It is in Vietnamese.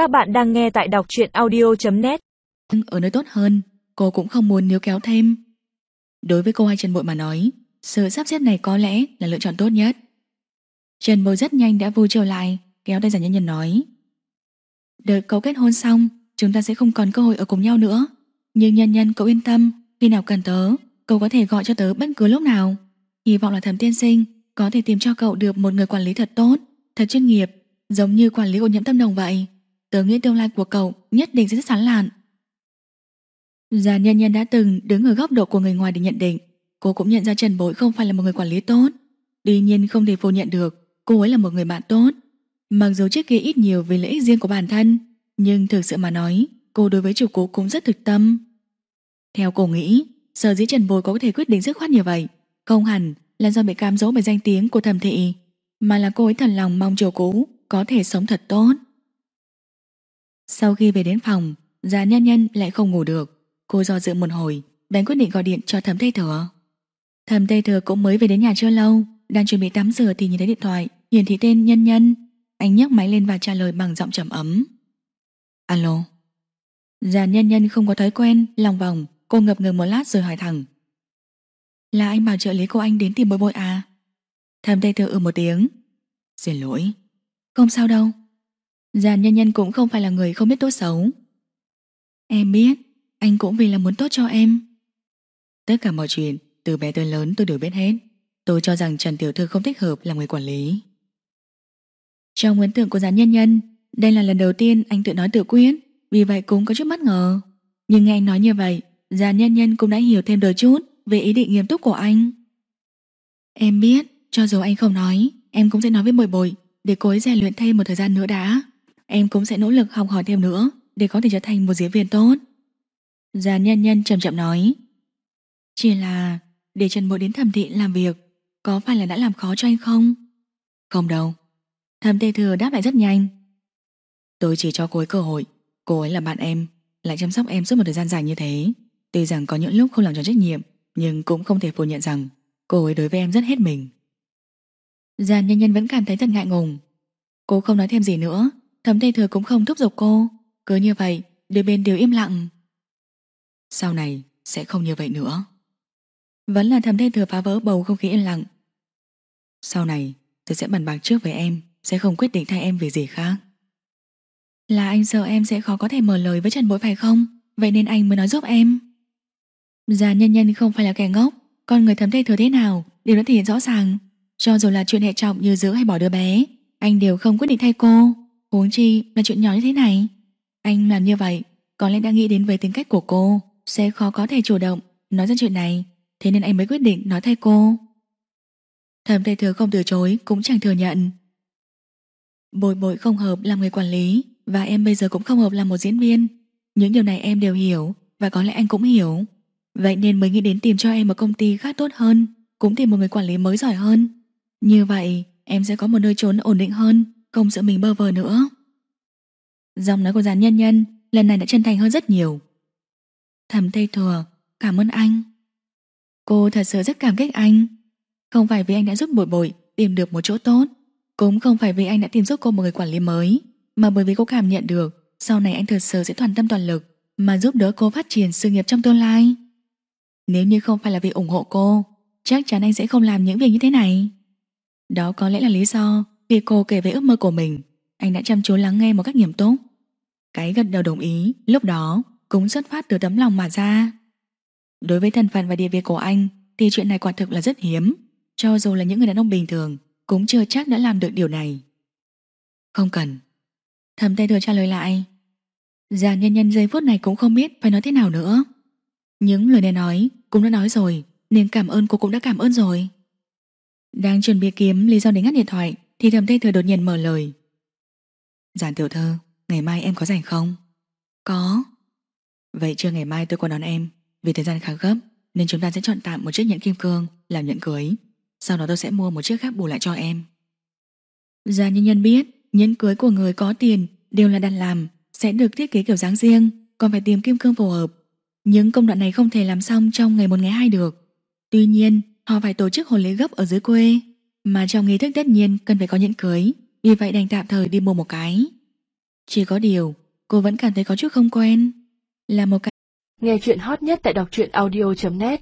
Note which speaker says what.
Speaker 1: Các bạn đang nghe tại đọc truyện audio.net
Speaker 2: Ở nơi tốt hơn, cô cũng không muốn níu kéo thêm. Đối với cô hai Trần Bội mà nói, sự sắp xếp này có lẽ là lựa chọn tốt nhất. Trần Bội rất nhanh đã vui trở lại, kéo tay giả nhân nhân nói. Đợi cậu kết hôn xong, chúng ta sẽ không còn cơ hội ở cùng nhau nữa. Nhưng nhân nhân cậu yên tâm, khi nào cần tớ, cậu có thể gọi cho tớ bất cứ lúc nào. Hy vọng là thẩm tiên sinh có thể tìm cho cậu được một người quản lý thật tốt, thật chuyên nghiệp, giống như quản lý ô nhiễm tâm đồng vậy. Tớ nghĩ tương lai của cậu nhất định sẽ rất sán lạn. Già nhân nhân đã từng đứng ở góc độ của người ngoài để nhận định. Cô cũng nhận ra Trần Bối không phải là một người quản lý tốt. Tuy nhiên không thể phủ nhận được cô ấy là một người bạn tốt. Mặc dù trước kia ít nhiều vì lợi ích riêng của bản thân, nhưng thực sự mà nói, cô đối với chủ cũ cũng rất thực tâm. Theo cô nghĩ, sở dĩ Trần Bồi có thể quyết định dứt khoát như vậy, không hẳn là do bị cam dỗ bởi danh tiếng của thẩm thị, mà là cô ấy thật lòng mong chủ cũ có thể sống thật tốt. Sau khi về đến phòng, già nhân nhân lại không ngủ được. Cô do dự một hồi, bèn quyết định gọi điện cho thẩm Tây Thừa. Thẩm Tây Thừa cũng mới về đến nhà chưa lâu, đang chuẩn bị tắm rửa thì nhìn thấy điện thoại, hiển thị tên nhân nhân. Anh nhấc máy lên và trả lời bằng giọng trầm ấm. Alo. Già nhân nhân không có thói quen, lòng vòng, cô ngập ngừng một lát rồi hỏi thẳng. Là anh bảo trợ lý cô anh đến tìm bối bối à? Thầm Tây Thừa ừ một tiếng. Xin lỗi. Không sao đâu. Giàn nhân nhân cũng không phải là người không biết tốt xấu. Em biết, anh cũng vì là muốn tốt cho em. Tất cả mọi chuyện, từ bé tới lớn tôi đều biết hết. Tôi cho rằng Trần Tiểu Thư không thích hợp làm người quản lý. Trong ấn tượng của giàn nhân nhân, đây là lần đầu tiên anh tự nói tự quyết, vì vậy cũng có chút bất ngờ. Nhưng nghe anh nói như vậy, giàn nhân nhân cũng đã hiểu thêm đôi chút về ý định nghiêm túc của anh. Em biết, cho dù anh không nói, em cũng sẽ nói với bồi bồi để cô ấy rèn luyện thêm một thời gian nữa đã. Em cũng sẽ nỗ lực học hỏi thêm nữa để có thể trở thành một diễn viên tốt. Già nhân nhân chậm chậm nói. Chỉ là để Trần Mộ đến thẩm thị làm việc, có phải là đã làm khó cho anh không? Không đâu. Thẩm tê thừa đáp lại rất nhanh. Tôi chỉ cho cô ấy cơ hội. Cô ấy là bạn em, lại chăm sóc em suốt một thời gian dài như thế. Tuy rằng có những lúc không làm tròn trách nhiệm, nhưng cũng không thể phủ nhận rằng cô ấy đối với em rất hết mình. Giàn nhân nhân vẫn cảm thấy thật ngại ngùng. Cô không nói thêm gì nữa, thẩm tây thừa cũng không thúc giục cô. Cứ như vậy, đôi bên đều im lặng. Sau này sẽ không như vậy nữa. Vẫn là thẩm tây thừa phá vỡ bầu không khí yên lặng. Sau này, tôi sẽ bàn bạc trước với em, sẽ không quyết định thay em vì gì khác. Là anh sợ em sẽ khó có thể mở lời với Trần Bội phải không? Vậy nên anh mới nói giúp em. Già nhân nhân không phải là kẻ ngốc, con người thấm tây thừa thế nào đều đã thể hiện rõ ràng. Cho dù là chuyện hệ trọng như giữ hay bỏ đứa bé, anh đều không quyết định thay cô. Huống chi là chuyện nhỏ như thế này. Anh làm như vậy, có lẽ đã nghĩ đến với tính cách của cô, sẽ khó có thể chủ động nói ra chuyện này, thế nên anh mới quyết định nói thay cô. Thẩm Tây Thừa không từ chối, cũng chẳng thừa nhận. Bội bội không hợp làm người quản lý, và em bây giờ cũng không hợp làm một diễn viên. Những điều này em đều hiểu, và có lẽ anh cũng hiểu. Vậy nên mới nghĩ đến tìm cho em một công ty khác tốt hơn, cũng tìm một người quản lý mới giỏi hơn. Như vậy, em sẽ có một nơi trốn ổn định hơn, không sợ mình bơ vơ nữa. Giọng nói của giàn nhân nhân lần này đã chân thành hơn rất nhiều. Thầm Tây Thừa, cảm ơn anh. Cô thật sự rất cảm kích anh. Không phải vì anh đã giúp bội bội tìm được một chỗ tốt, cũng không phải vì anh đã tìm giúp cô một người quản lý mới, mà bởi vì cô cảm nhận được sau này anh thật sự sẽ toàn tâm toàn lực mà giúp đỡ cô phát triển sự nghiệp trong tương lai. Nếu như không phải là vì ủng hộ cô, chắc chắn anh sẽ không làm những việc như thế này. Đó có lẽ là lý do khi cô kể về ước mơ của mình, anh đã chăm chú lắng nghe một cách nghiêm túc. Cái gật đầu đồng ý lúc đó cũng xuất phát từ tấm lòng mà ra. Đối với thân phận và địa vị của anh thì chuyện này quả thực là rất hiếm. Cho dù là những người đàn ông bình thường cũng chưa chắc đã làm được điều này. Không cần. Thầm tay thừa trả lời lại. Già nhân nhân giây phút này cũng không biết phải nói thế nào nữa. Những lời này nói cũng đã nói rồi nên cảm ơn cô cũng đã cảm ơn rồi. Đang chuẩn bị kiếm lý do để ngắt điện thoại thì thầm tây thừa đột nhiên mở lời. Giản tiểu thơ, Ngày mai em có rảnh không? Có. Vậy trưa ngày mai tôi qua đón em. Vì thời gian khá gấp, Nên chúng ta sẽ chọn tạm một chiếc nhẫn kim cương Làm nhẫn cưới. Sau đó tôi sẽ mua một chiếc khác bù lại cho em. Già nhân nhân biết, Nhẫn cưới của người có tiền Đều là đặt làm, Sẽ được thiết kế kiểu dáng riêng, Còn phải tìm kim cương phù hợp. Những công đoạn này không thể làm xong trong ngày một ngày hai được. Tuy nhiên, Họ phải tổ chức hôn lễ gấp ở dưới quê. Mà trong nghi thức tất nhiên cần phải có nhẫn cưới Vì vậy đành tạm thời đi mua một cái Chỉ có điều, cô vẫn cảm thấy có chút không quen. Là một cái
Speaker 3: Nghe chuyện hot nhất tại đọc truyện audio.net